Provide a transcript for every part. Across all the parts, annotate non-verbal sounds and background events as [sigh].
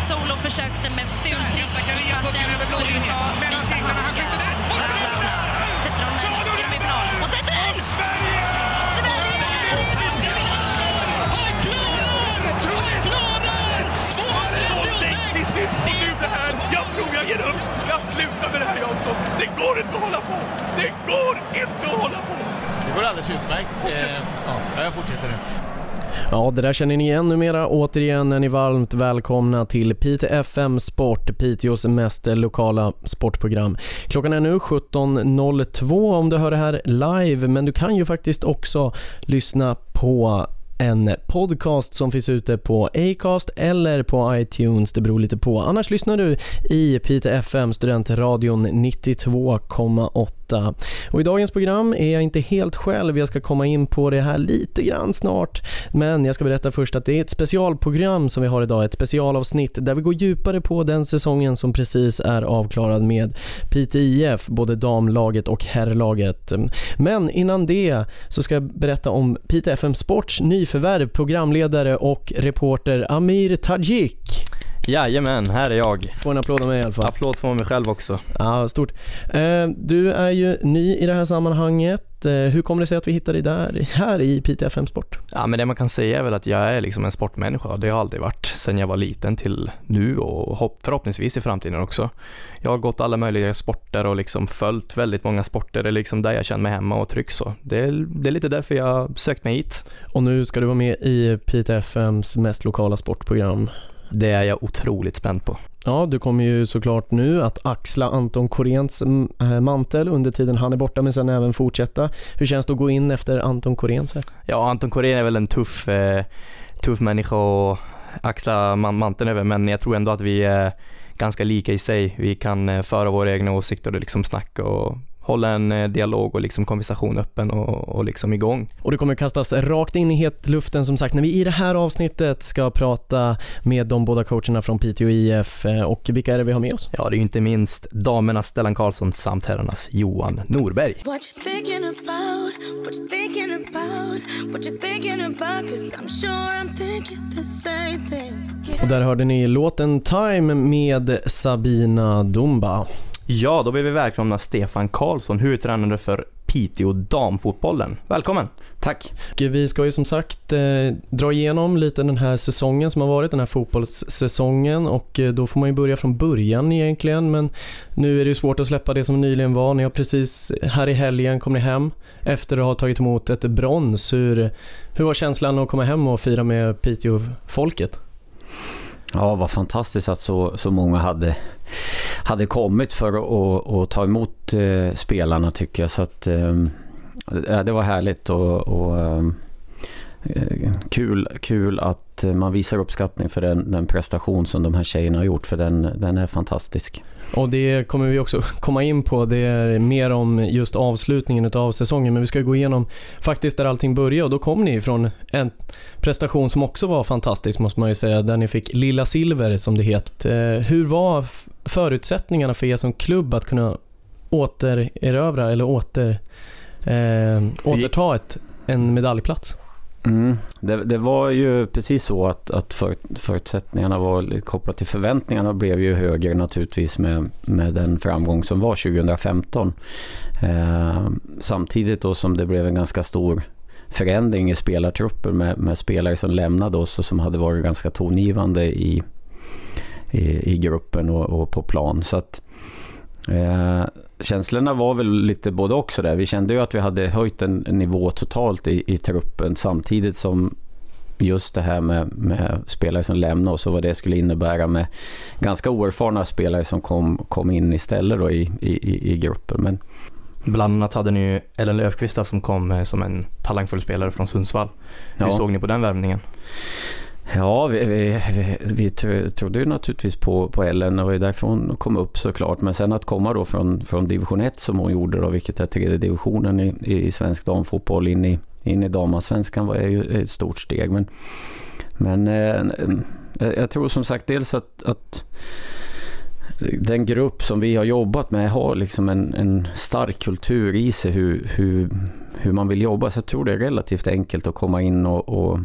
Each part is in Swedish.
Solo försökte med fultrick i kvarten för USA. Vita handskar. Bla, bla, bla. Sätter de den är de i final. Och sätter den! Sverige! Sverige är i det här! Jag tror jag ger upp! Jag slutar med det här Jansson! Det går inte att hålla på! Det går inte att hålla på! Det går alldeles utmärkt. Eh, ja, jag fortsätter nu. Ja, det där känner ni igen numera. Återigen är ni varmt välkomna till Pite FM Sport, Piteås mest lokala sportprogram. Klockan är nu 17.02 om du hör det här live, men du kan ju faktiskt också lyssna på en podcast som finns ute på Acast eller på iTunes, det beror lite på. Annars lyssnar du i Piteå FM, studentradion 92,8. Och i dagens program är jag inte helt själv, jag ska komma in på det här lite grann snart. Men jag ska berätta först att det är ett specialprogram som vi har idag, ett specialavsnitt där vi går djupare på den säsongen som precis är avklarad med Piteå IF, både damlaget och herrlaget. Men innan det så ska jag berätta om Piteå FM Sports nyförvärv, programledare och reporter Amir Tajik. Jajamän, här är jag. Får en applåd av mig i alla fall. Applåd från mig själv också. Ja, stort. Eh, Du är ju ny i det här sammanhanget. Eh, Hur kommer det sig att vi hittar dig där, här i Piteå FM Sport? Ja, men det man kan säga är väl att jag är liksom en sportmänniska. Det har jag alltid varit sedan jag var liten till nu och hopp, förhoppningsvis i framtiden också. Jag har gått alla möjliga sporter och liksom följt väldigt många sporter. Det är liksom där jag känner mig hemma och trygg så. Det är, det är lite därför jag sökt mig hit. Och nu ska du vara med i Piteå FMs mest lokala sportprogram. Det är jag otroligt spänd på. Ja, du kommer ju såklart nu att axla Anton Korens mm, eh, mantel under tiden han är borta, men sen även fortsätta. Hur känns det att gå in efter Anton Korén? Ja, Anton Korén är väl en tuff, eh, tuff människa att axla man- manteln över, men jag tror ändå att vi är ganska lika i sig. Vi kan eh, föra våra egna åsikter och liksom snacka och hålla en eh, dialog och liksom konversation öppen och, och liksom igång. Och det kommer kastas rakt in i hetluften som sagt när vi i det här avsnittet ska prata med de båda coacherna från Piteå IF. Eh, Och vilka är det vi har med oss? Ja, det är ju inte minst damernas Stellan Karlsson samt herrarnas Johan Norberg. Och där hörde ni låten Time med Sabina Dumba. Ja, då vill vi välkomna Stefan Karlsson, huvudtränare för Piteå damfotbollen. Välkommen! Tack. Vi ska ju som sagt eh, dra igenom lite den här säsongen som har varit, den här fotbollssäsongen och eh, då får man ju börja från början egentligen men nu är det ju svårt att släppa det som nyligen var. Ni har precis, här i helgen kom ni hem efter att ha tagit emot ett brons. Hur, hur var känslan att komma hem och fira med Piteå-folket? Ja, vad fantastiskt att så, så många hade, hade kommit för att, att, ta emot eh, spelarna tycker jag. Så att, eh, det var härligt och, och eh, eh kul, kul att man visar uppskattning för den, den prestation som de här tjejerna har gjort. För den, den är fantastisk. Och det kommer vi också [laughs] komma in på. Det är mer om just avslutningen av säsongen. Men vi ska gå igenom faktiskt där allting började och då kom ni från en prestation som också var fantastisk måste man ju säga. Där ni fick Lilla Silver som det heter. Eh, Hur var förutsättningarna för er som klubb att kunna återerövra eller åter, eh, återta ett, en medaljplats? Mm. Det, det var ju precis så att, att för, förutsättningarna var kopplat till förväntningarna blev ju högre naturligtvis med, med den framgång som var 2015. Eh, samtidigt då som det blev en ganska stor förändring i spelartruppen med, med spelare som lämnade oss och som hade varit ganska tongivande i, i, i gruppen och, och på plan. Så att, eh, känslorna var väl lite både också där. Vi kände ju att vi hade höjt en, en nivå totalt i, i truppen samtidigt som just det här med, med spelare som lämnade oss och vad det skulle innebära med ganska oerfarna spelare som kom, kom in istället då i, i, i gruppen. Men Bland annat hade ni ju Ellen Löfqvist som kom eh, som en talangfull spelare från Sundsvall. Hur Ja. såg ni på den värvningen? Ja, vi, vi, vi, vi trodde ju naturligtvis på, på Ellen och det ju därför hon kom upp såklart. Men sen att komma då från, från division 1 som hon gjorde då, vilket är tredje divisionen i, i, i svensk damfotboll in i, in i damallsvenskan var ju ett stort steg. Men, men eh, jag jag tror som sagt dels att, att den grupp som vi har jobbat med har liksom en, en stark kultur i sig hur, hur, hur man vill jobba. Så jag tror det är relativt enkelt att komma in och, och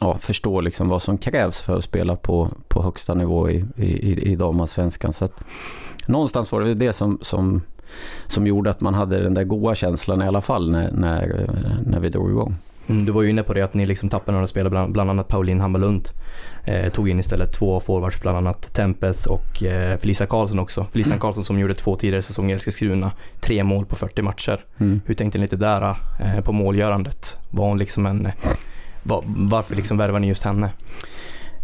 ja, förstå liksom vad som krävs för att spela på, på högsta nivå i, i, i damallsvenskan. Så att, någonstans var det det som, som, som gjorde att man hade den där goa känslan i alla fall när, när, när vi drog igång. Mm, du var ju inne på det att ni liksom tappade några spelare, bland, bland annat Pauline Hammarlund. Eh, tog in istället två forwards, bland annat Tempes och eh, Felicia Karlsson också. Felicia mm. Karlsson som gjorde två tidigare säsonger i Eskilstuna, tre mål på 40 matcher. Mm. Hur tänkte ni lite där eh, på målgörandet? Var hon liksom en, var, varför liksom värvade ni just henne?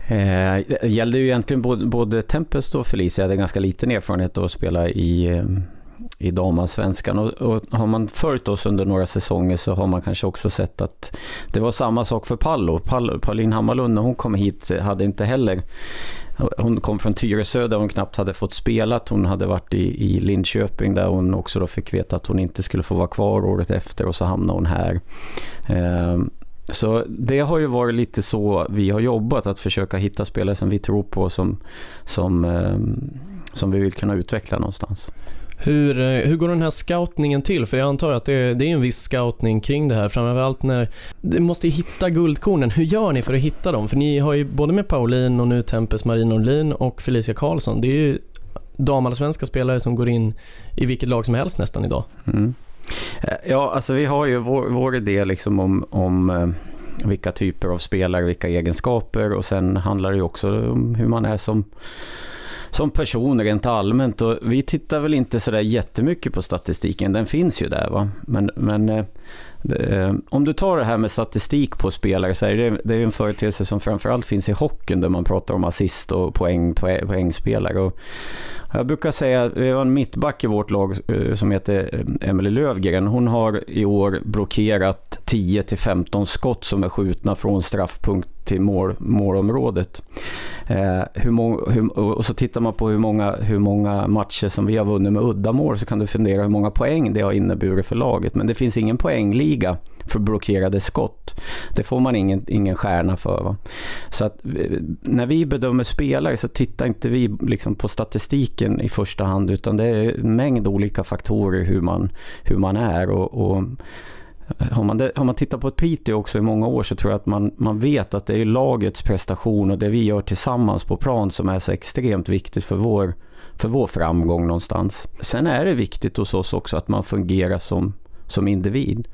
Eh, det gällde ju egentligen både, både Tempest och Felicia. Jag hade ganska liten erfarenhet av att spela i, eh, i damallsvenskan. Och, och har man följt oss under några säsonger så har man kanske också sett att det var samma sak för Pallo. Pall, Pauline Hammarlund när hon kom hit hade inte heller hon kom från Tyresö där hon knappt hade fått spela. Hon hade varit i, i Linköping där hon också då fick veta att hon inte skulle få vara kvar året efter och så hamnade hon här. Eh, så det har ju varit lite så vi har jobbat, att försöka hitta spelare som vi tror på som, som, eh, som vi vill kunna utveckla någonstans. Hur, eh, hur går den här scoutningen till? För jag antar att det, det är en viss scoutning kring det här. Framförallt när du måste hitta guldkornen. Hur gör ni för att hitta dem? För ni har ju både med Pauline och nu Tempes Marie Norlin och Felicia Karlsson. Det är ju damallsvenska spelare som går in i vilket lag som helst nästan idag. Mm. Eh, ja, alltså vi har ju vår, vår idé liksom om, om eh, vilka typer av spelare, vilka egenskaper och sen handlar det ju också om hur man är som som person rent allmänt. Och vi tittar väl inte sådär jättemycket på statistiken, den finns ju där. Va? Men, men eh, Eh, om du tar det här med statistik på spelare så är det, det är en företeelse som framförallt finns i hockeyn där man pratar om assist och poäng, poängspelare. Och jag brukar säga vi har en mittback i vårt lag eh, som heter eh, Emelie Lövgren. Hon har i år blockerat 10-15 skott som är skjutna från straffpunkt till mål, målområdet. Eh, hur många, hur, och så tittar man på hur många, hur många matcher som vi har vunnit med uddamål så kan du fundera hur många poäng det har inneburit för laget. Men det finns ingen poängliga för blockerade skott. Det får man ingen, ingen stjärna för. Va? Så att eh, när vi bedömer spelare så tittar inte vi liksom på statistiken i första hand utan det är en mängd olika faktorer hur man, hur man är. och, och Eh, har man, det, har man tittat på ett Piteå också i många år så tror jag att man, man vet att det är lagets prestation och det vi gör tillsammans på plan som är så extremt viktigt för vår, för vår framgång någonstans. Sen är det viktigt hos oss också att man fungerar som, som individ.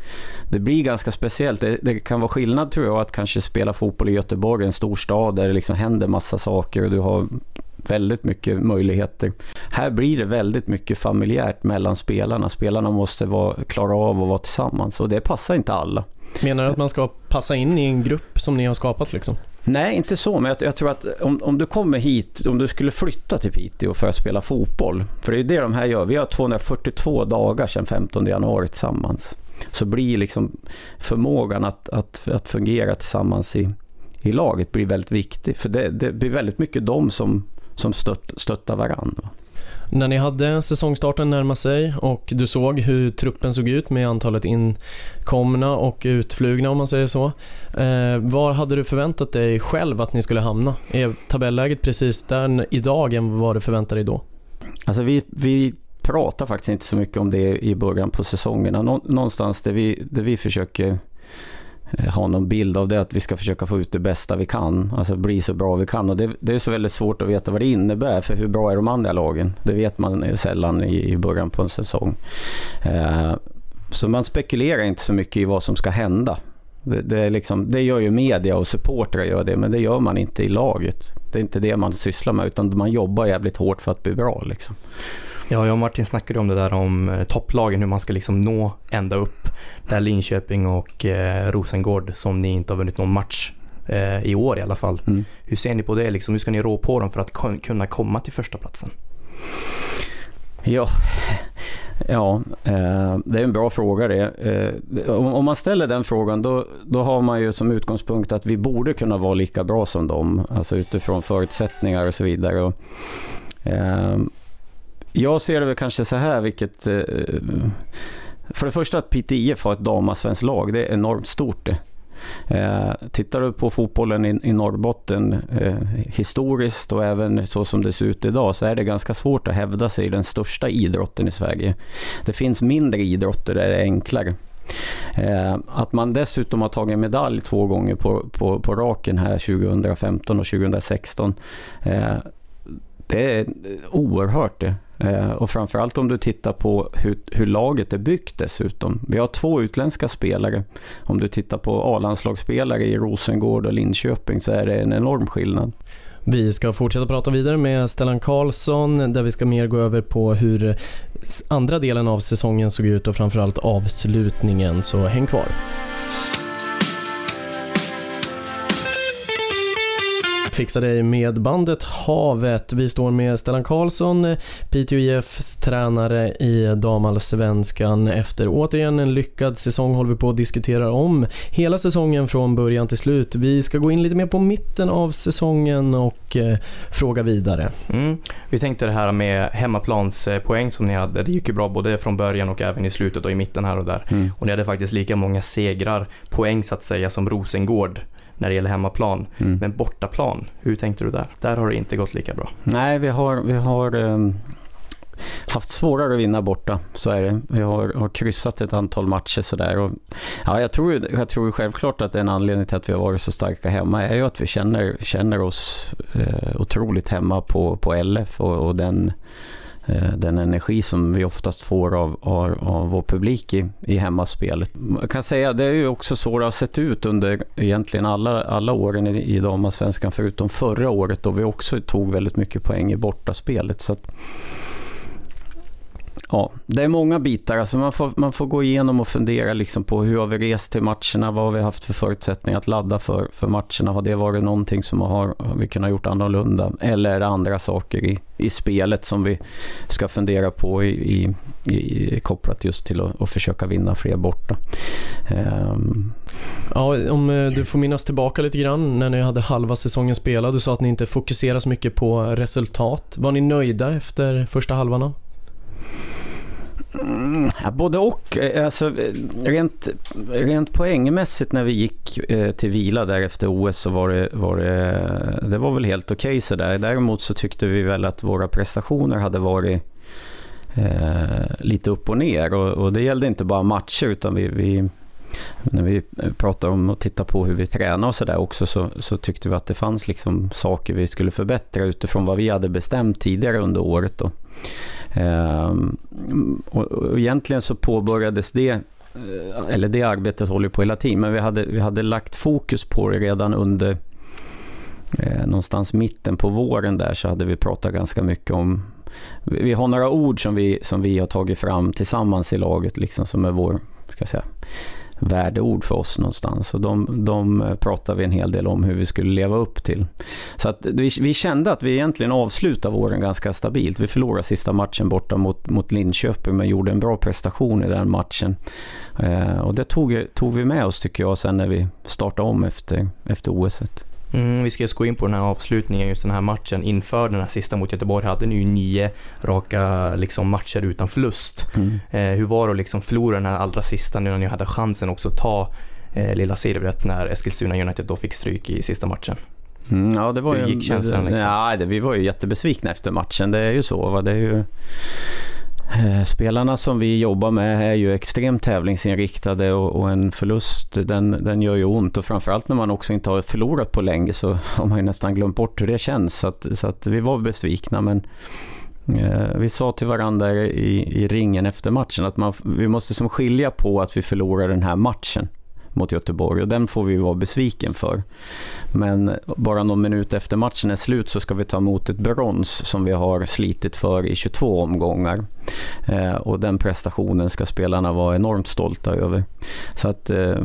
Det blir ganska speciellt. Det, det, kan vara skillnad tror jag att kanske spela fotboll i Göteborg, en stor stad där det liksom händer massa saker och du har väldigt mycket möjligheter. Här blir det väldigt mycket familjärt mellan spelarna. Spelarna måste vara, klara av att vara tillsammans och det passar inte alla. Menar du att man ska passa in i en grupp som ni har skapat liksom? Nej, inte så, men jag, jag, tror att om, om du kommer hit, om du skulle flytta till Piteå för att spela fotboll, för det är det de här gör. Vi har 242 dagar sedan 15 januari tillsammans. Så blir liksom förmågan att, att, att fungera tillsammans i, i laget blir väldigt viktig. För det, det blir väldigt mycket de som, som stött, stöttar varandra. När ni hade säsongstarten närma sig och du såg hur truppen såg ut med antalet inkomna och utflugna om man säger så. Eh, var hade du förväntat dig själv att ni skulle hamna? Är tabelläget precis där idag än vad du förväntade dig då? Alltså vi, vi pratar faktiskt inte så mycket om det i början på säsongerna. Någonstans där vi, där vi försöker Eh, ha någon bild av det, att vi ska försöka få ut det bästa vi kan, alltså bli så bra vi kan. Och det, det är så väldigt svårt att veta vad det innebär, för hur bra är de andra lagen? Det vet man sällan i, i början på en säsong. Eh, så man spekulerar inte så mycket i vad som ska hända. Det, det, är liksom, det gör ju media och supportrar gör det, men det gör man inte i laget. Det är inte det man sysslar med, utan man jobbar jävligt hårt för att bli bra. Liksom. Ja, jag och Martin snackade om det där om eh, topplagen, hur man ska liksom nå ända upp. Där Linköping och eh, Rosengård som ni inte har vunnit någon match eh, i år i alla fall. Mm. Hur ser ni på det? Liksom, hur ska ni rå på dem för att kunna komma till första platsen? Ja, [laughs] ja eh, det är en bra fråga det. Eh, om, om, man ställer den frågan då, då har man ju som utgångspunkt att vi borde kunna vara lika bra som dem. Alltså utifrån förutsättningar och så vidare. Och, eh, jag ser det väl kanske så här, vilket... Eh, för det första att Piteå IF har ett damasvenskt lag, det är enormt stort det. Eh, tittar du på fotbollen i, i Norrbotten eh, historiskt och även så som det ser ut idag så är det ganska svårt att hävda sig i den största idrotten i Sverige. Det finns mindre idrotter där det är enklare. Eh, att man dessutom har tagit medalj två gånger på, på, på raken här 2015 och 2016. Eh, det är oerhört det. Eh, och framförallt om du tittar på hur, hur, laget är byggt dessutom. Vi har två utländska spelare. Om du tittar på A-landslagsspelare i Rosengård och Linköping så är det en enorm skillnad. Vi ska fortsätta prata vidare med Stellan Karlsson där vi ska mer gå över på hur andra delen av säsongen såg ut och framförallt avslutningen, så häng kvar. Fixa dig med bandet Havet. Vi står med Stellan Karlsson, Piteå IFs tränare i damallsvenskan. Efter återigen en lyckad säsong håller vi på att diskutera om hela säsongen från början till slut. Vi ska gå in lite mer på mitten av säsongen och eh, fråga vidare. Mm. Vi tänkte det här med hemmaplanspoäng som ni hade. Det gick ju bra både från början och även i slutet och i mitten här och där. Mm. Och ni hade faktiskt lika många segrar, poäng så att säga, som Rosengård när det gäller hemmaplan. Mm. Men bortaplan, hur tänkte du där? Där har det inte gått lika bra. Nej, vi har, vi har um, haft svårare att vinna borta, så är det. Vi har, har kryssat ett antal matcher sådär. Och, ja, jag, tror, jag tror självklart att en anledning till att vi har varit så starka hemma är ju att vi känner, känner oss eh, otroligt hemma på, på LF och, och den Eh, den energi som vi oftast får av, av, av vår publik i, i hemmaspelet. Jag kan säga det är ju också så det har sett ut under egentligen alla, alla åren i, i damallsvenskan förutom förra året då vi också tog väldigt mycket poäng i bortaspelet. Så att, Ja, det är många bitar. Alltså man, får, man får gå igenom och fundera liksom på hur har vi rest till matcherna? Vad har vi haft för förutsättningar att ladda för, för matcherna? Har det varit någonting som har, har vi kunnat gjort annorlunda? Eller är det andra saker i, i spelet som vi ska fundera på i, i, i kopplat just till att, att försöka vinna fler borta? Um. Ja, om eh, du får minnas tillbaka lite grann när ni hade halva säsongen spelad. Du sa att ni inte fokuserar så mycket på resultat. Var ni nöjda efter första halvan? Mm, både och. Eh, alltså, eh, rent, rent poängmässigt när vi gick eh, till vila där efter OS så var det, var det, det var väl helt okej okay sådär. Däremot så tyckte vi väl att våra prestationer hade varit eh, lite upp och ner. Och, och, det gällde inte bara matcher utan vi, vi när vi pratar om att titta på hur vi tränar och sådär också så, så, tyckte vi att det fanns liksom saker vi skulle förbättra utifrån vad vi hade bestämt tidigare under året. Då. Ehm, och, och egentligen så påbörjades det eh, eller det arbetet håller på hela tiden, men vi hade, vi hade lagt fokus på det redan under eh, någonstans mitten på våren där så hade vi pratat ganska mycket om vi har några ord som vi, som vi har tagit fram tillsammans i laget liksom som är vår, ska jag säga, värdeord för oss någonstans. Och de, de eh, pratar vi en hel del om hur vi skulle leva upp till. Så att vi, vi kände att vi egentligen avslutade våren ganska stabilt. Vi förlorade sista matchen borta mot, mot Linköping men gjorde en bra prestation i den matchen. Eh, och det tog, tog vi med oss tycker jag sen när vi startade om efter, efter OS. -et. Mm, vi ska just gå in på den här avslutningen, just den här matchen. Inför den här sista mot Göteborg hade ni ju nio raka liksom, matcher utan förlust. Mm. Eh, hur var det att liksom förlora den här allra sista nu när ni hade chansen också att ta eh, lilla silvret när Eskilstuna United då fick stryk i sista matchen? Mm, ja, det var hur gick känslan? Liksom? Ja, det, vi var ju jättebesvikna efter matchen. Det är ju så. Va? Det är ju Eh, spelarna som vi jobbar med är ju extremt tävlingsinriktade och, och, en förlust den, den gör ju ont och framförallt när man också inte har förlorat på länge så har man ju nästan glömt bort hur det känns. Så att, så att vi var besvikna men eh, vi sa till varandra i, i ringen efter matchen att man, vi måste som skilja på att vi förlorar den här matchen mot Göteborg och den får vi vara besviken för. Men bara någon minut efter matchen är slut så ska vi ta emot ett brons som vi har slitit för i 22 omgångar. Eh, och den prestationen ska spelarna vara enormt stolta över. Så att eh,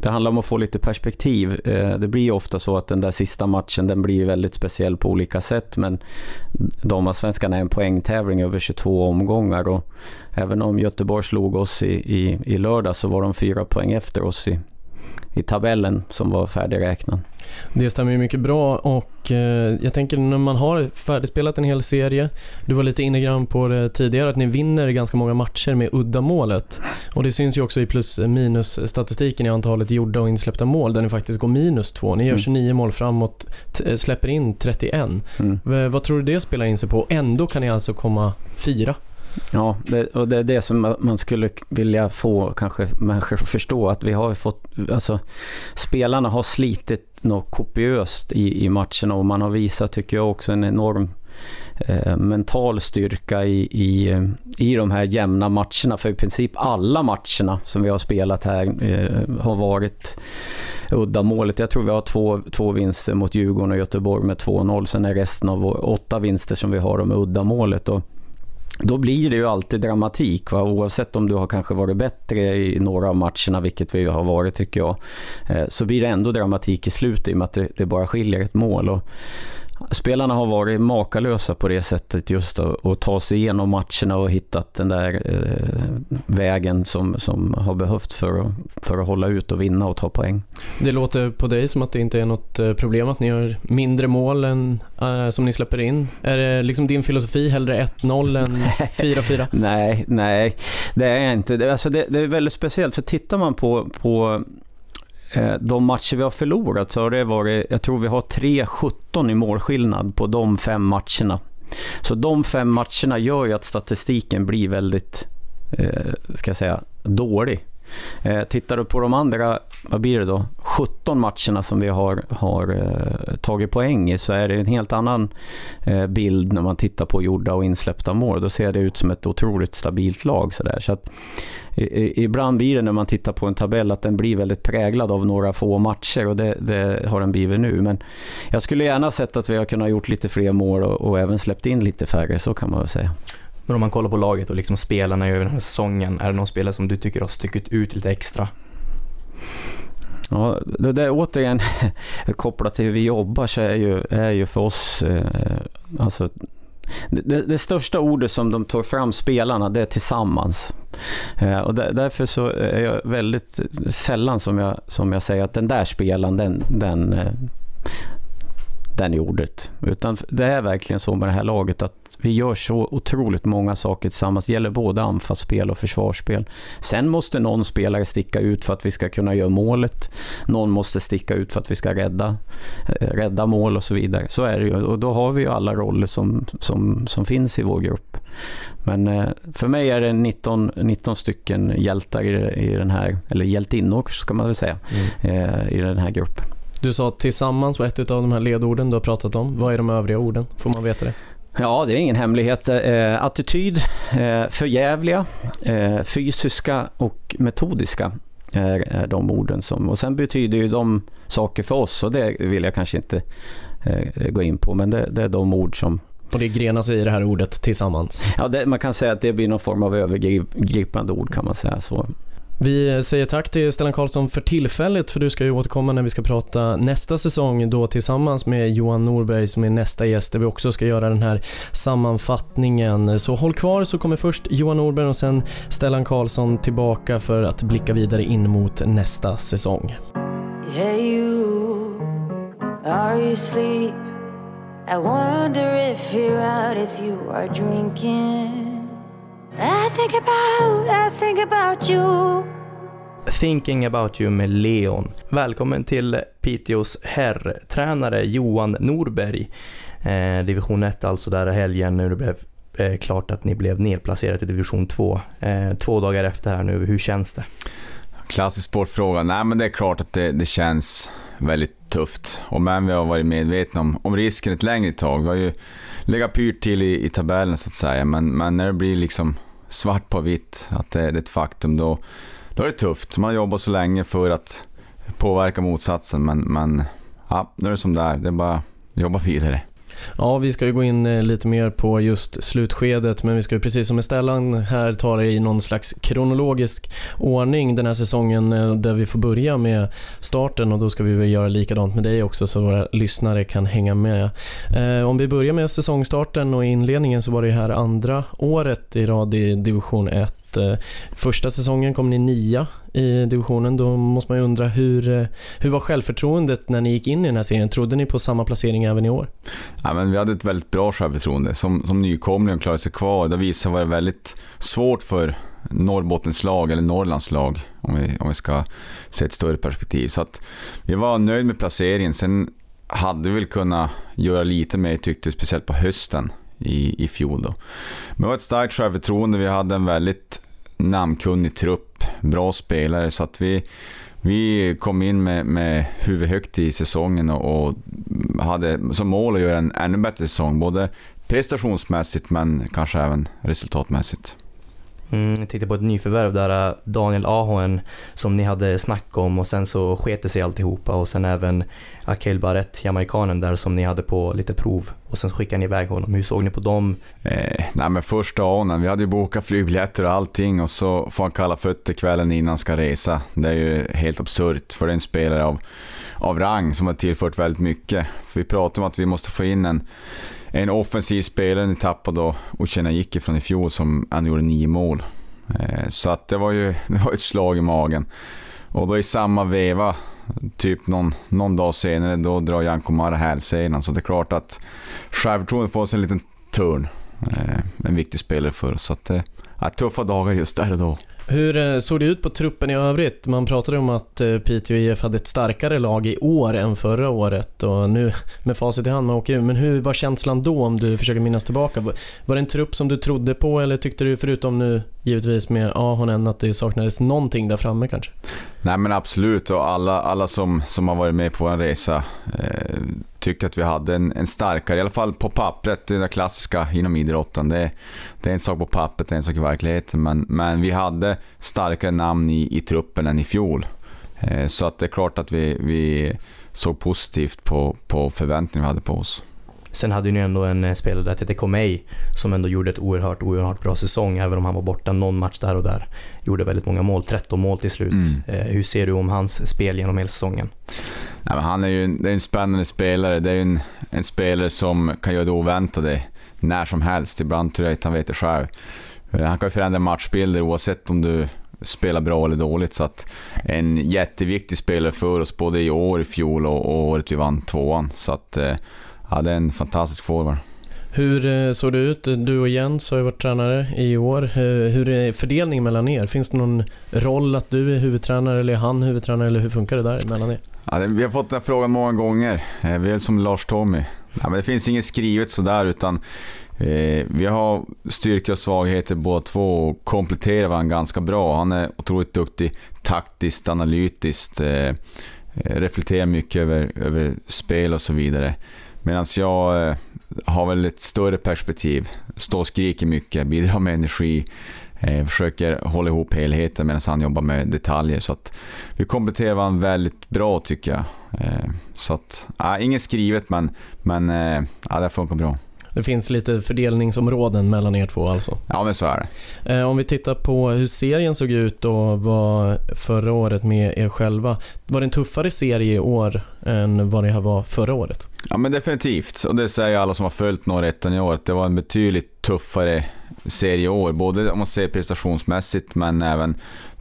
det handlar om att få lite perspektiv. Eh, det blir ofta så att den där sista matchen den blir väldigt speciell på olika sätt men damallsvenskan är en poängtävling över 22 omgångar och även om Göteborg slog oss i, i, i lördag så var de fyra poäng efter oss i, i tabellen som var färdigräknad. Det stämmer ju mycket bra och eh, jag tänker när man har färdigspelat en hel serie, du var lite inne grann på det tidigare, att ni vinner ganska många matcher med uddamålet. Och det syns ju också i plus minus statistiken i antalet gjorda och insläppta mål där ni faktiskt går minus två. Ni gör 29 mm. mål framåt, släpper in 31. Mm. vad tror du det spelar in sig på? Ändå kan ni alltså komma fyra? Ja, det, och det är det som man skulle vilja få kanske människor att förstå. Att vi har fått, alltså spelarna har slitit något kopiöst i, i matcherna och man har visat, tycker jag, också en enorm eh, mental styrka i, i, eh, i de här jämna matcherna. För i princip alla matcherna som vi har spelat här eh, har varit uddamålet. Jag tror vi har två, två vinster mot Djurgården och Göteborg med 2-0. Sen är resten av åtta vinster som vi har med uddamålet. Och då blir det ju alltid dramatik, va? oavsett om du har kanske varit bättre i några av matcherna, vilket vi har varit tycker jag, eh, så blir det ändå dramatik i slutet i och med att det, det bara skiljer ett mål. Och Spelarna har varit makalösa på det sättet just att ta sig igenom matcherna och hittat den där eh, vägen som, som har behövts för att, för att hålla ut och vinna och ta poäng. Det låter på dig som att det inte är något eh, problem att ni gör mindre mål än äh, som ni släpper in. Är det liksom din filosofi hellre 1-0 än [laughs] 4-4? nej, nej, det är inte. Det, alltså det, det är väldigt speciellt för tittar man på, på Eh, Eh, de matcher vi har förlorat så har det varit, jag tror vi har 3-17 i målskillnad på de fem matcherna. Så de fem matcherna gör ju att statistiken blir väldigt, eh, ska jag säga, dålig. Eh, tittar du på de andra, vad blir det då, 17 matcherna som vi har, har eh, tagit poäng i så är det en helt annan eh, bild när man tittar på gjorda och insläppta mål. Då ser det ut som ett otroligt stabilt lag. Så, där. så att, i, ibland blir det när man tittar på en tabell att den blir väldigt präglad av några få matcher och det, det har den blivit nu. Men jag skulle gärna sett att vi har kunnat gjort lite fler mål och, och även släppt in lite färre, så kan man väl säga. Men om man kollar på laget och liksom spelarna över den här säsongen, är det någon spelare som du tycker har stuckit ut lite extra? Ja, det är återigen [laughs] kopplat till hur vi jobbar så är ju, är ju för oss eh, alltså det, det, största ordet som de tar fram, spelarna, det är tillsammans. Eh, och där, därför så är jag väldigt sällan som jag, som jag säger att den där spelaren, den, den, eh, den är ordet. Utan det är verkligen så med det här laget att vi gör så otroligt många saker tillsammans. Det gäller både anfallsspel och försvarsspel. Sen måste någon spelare sticka ut för att vi ska kunna göra målet. Någon måste sticka ut för att vi ska rädda, eh, rädda mål och så vidare. Så är det ju. Och då har vi ju alla roller som, som, som finns i vår grupp. Men eh, för mig är det 19, 19 stycken hjältar i, i den här, eller hjältinnor ska man väl säga, mm. Eh, i den här gruppen. Du sa tillsammans var ett av de här ledorden du har pratat om. Vad är de övriga orden? Får man veta det? Ja, det är ingen hemlighet. Eh, attityd, eh, förjävliga, eh, fysiska och metodiska är, de orden som... Och sen betyder ju de saker för oss och det vill jag kanske inte gå in på, men det, det är de ord som, och det grenar sig i det här ordet tillsammans? Ja, det, man kan säga att det blir någon form av övergripande ord kan man säga så. Vi säger tack till Stellan Karlsson för tillfället för du ska ju återkomma när vi ska prata nästa säsong då tillsammans med Johan Norberg som är nästa gäst där vi också ska göra den här sammanfattningen. Så håll kvar så kommer först Johan Norberg och sen Stellan Karlsson tillbaka för att blicka vidare in mot nästa säsong. Hey you, are you asleep? I wonder if you're out if you are drinking I think about, I think about you Thinking about you med Leon. Välkommen till Piteås herrtränare Johan Norberg. Eh, division 1 alltså där helgen nu det blev eh, klart att ni blev nedplacerade i division 2. Eh, två dagar efter här nu, hur känns det? Klassisk sportfråga. Nej men det är klart att det, det känns väldigt tufft. Och men vi har varit medvetna om, om risken ett längre tag. Vi har ju legat pyrt till i, i tabellen så att säga. Men, men när det blir liksom svart på vitt, att det är ett faktum, då, då är det tufft. Man har jobbat så länge för att påverka motsatsen, men, men ja, nu är det som det är. Det är bara att jobba vidare. Ja, vi ska ju gå in eh, lite mer på just slutskedet men vi ska ju precis som med Stellan här ta det i någon slags kronologisk ordning den här säsongen eh, där vi får börja med starten och då ska vi väl göra likadant med dig också så våra lyssnare kan hänga med. Eh, om vi börjar med säsongstarten och inledningen så var det här andra året i rad i division 1 Eh, första säsongen kom ni nia i divisionen. Då måste man ju undra hur, eh, hur var självförtroendet när ni gick in i den här serien? Trodde ni på samma placering även i år? Ja, men vi hade ett väldigt bra självförtroende. Som, som nykomling och klarade sig kvar. Det visade var det väldigt svårt för Norrbottens lag eller Norrlands lag om vi, om vi ska se ett större perspektiv. Så att vi var nöjda med placeringen. Sen hade vi väl kunnat göra lite mer tyckte speciellt på hösten i, i fjol. Då. Men det var ett starkt självförtroende, vi hade en väldigt namnkunnig trupp, bra spelare, så att vi, vi kom in med, med huvudet högt i säsongen och, och hade som mål att göra en ännu bättre säsong, både prestationsmässigt men kanske även resultatmässigt. Mm, jag tänkte på ett nyförvärv där, äh, Daniel Ahoen, som ni hade snack om och sen så sket det sig alltihopa och sen även Akel Barrett, jamaikanen där som ni hade på lite prov och sen skickade ni iväg honom. Hur såg ni på dem? Eh, nej men första Ahonen, vi hade ju bokat flygbiljetter och allting och så får han kalla fötter kvällen innan han ska resa. Det är ju helt absurt för det är en spelare av, av rang som har tillfört väldigt mycket. För vi pratade om att vi måste få in en en offensiv spelare ni tappade då, Uchena Jicke från i fjol, som han gjorde nio mål. Eh, så att det var ju [laughs] det var ett slag i magen. Och då i samma veva, typ någon, någon dag senare, då drar Janko Mara hälsenan. Så det är klart att självförtroendet får sig en liten törn. Eh, en viktig spelare för oss. Så att, eh, ja, tuffa dagar just där och då. Hur eh, såg det ut på truppen i övrigt? Man pratade om att eh, Piteå IF hade ett starkare lag i år än förra året och nu med facit i hand, man åker Men hur var känslan då om du försöker minnas tillbaka? Var det en trupp som du trodde på eller tyckte du förutom nu givetvis med Ahonen att det saknades någonting där framme kanske? Nej men absolut och alla, alla som, som har varit med på en resa eh, tycker att vi hade en, en, starkare, i alla fall på pappret, det där klassiska inom idrotten. Det, det är en sak på pappret, det är en sak i verkligheten. Men, men vi hade starkare namn i, i truppen än i fjol. Eh, så att det är klart att vi, vi såg positivt på, på förväntningarna vi hade på oss. Sen hade ni ändå en eh, spelare där, Tete Komei, som ändå gjorde ett oerhört, oerhört bra säsong, även om han var borta någon match där och där. Gjorde väldigt många mål, 13 mål till slut. Mm. Eh, hur ser du om hans spel genom hela säsongen? Men han är ju en, är en spännande spelare. Det är en, en spelare som kan göra det oväntade när som helst. Ibland tror jag att han vet det själv. Eh, han kan ju förändra matchbilder oavsett om du spelar bra eller dåligt. Så att en jätteviktig spelare för oss både i år, i fjol och, och året vi vann tvåan. Så att, ja, det är en fantastisk forward. Hur eh, såg det ut? Du och Jens har ju varit tränare i år. Hur är fördelningen mellan er? Finns det någon roll att du är huvudtränare eller är han huvudtränare eller hur funkar det där mellan er? Ja, vi har fått den frågan många gånger. Eh, vi är som Lars-Tommy. Ja, det finns inget skrivet sådär utan eh, vi har styrkor och svagheter båda två och kompletterar varandra ganska bra. Han är otroligt duktig taktiskt, analytiskt, eh, reflekterar mycket över, över spel och så vidare. Medan jag eh, har väl ett större perspektiv, står och skriker mycket, bidrar med energi, eh, försöker hålla ihop helheten medan han jobbar med detaljer. Så att vi kompletterar varandra väldigt bra tycker jag. Eh, så att, äh, inget skrivet men, men äh, det funkar bra. Det finns lite fördelningsområden mellan er två alltså? Ja, men så är det. Eh, om vi tittar på hur serien såg ut och var förra året med er själva. Var det en tuffare serie i år än vad det var förra året? Ja, men definitivt. Och det säger alla som har följt Norrettan i år, att det var en betydligt tuffare serie i år. Både om man ser prestationsmässigt, men även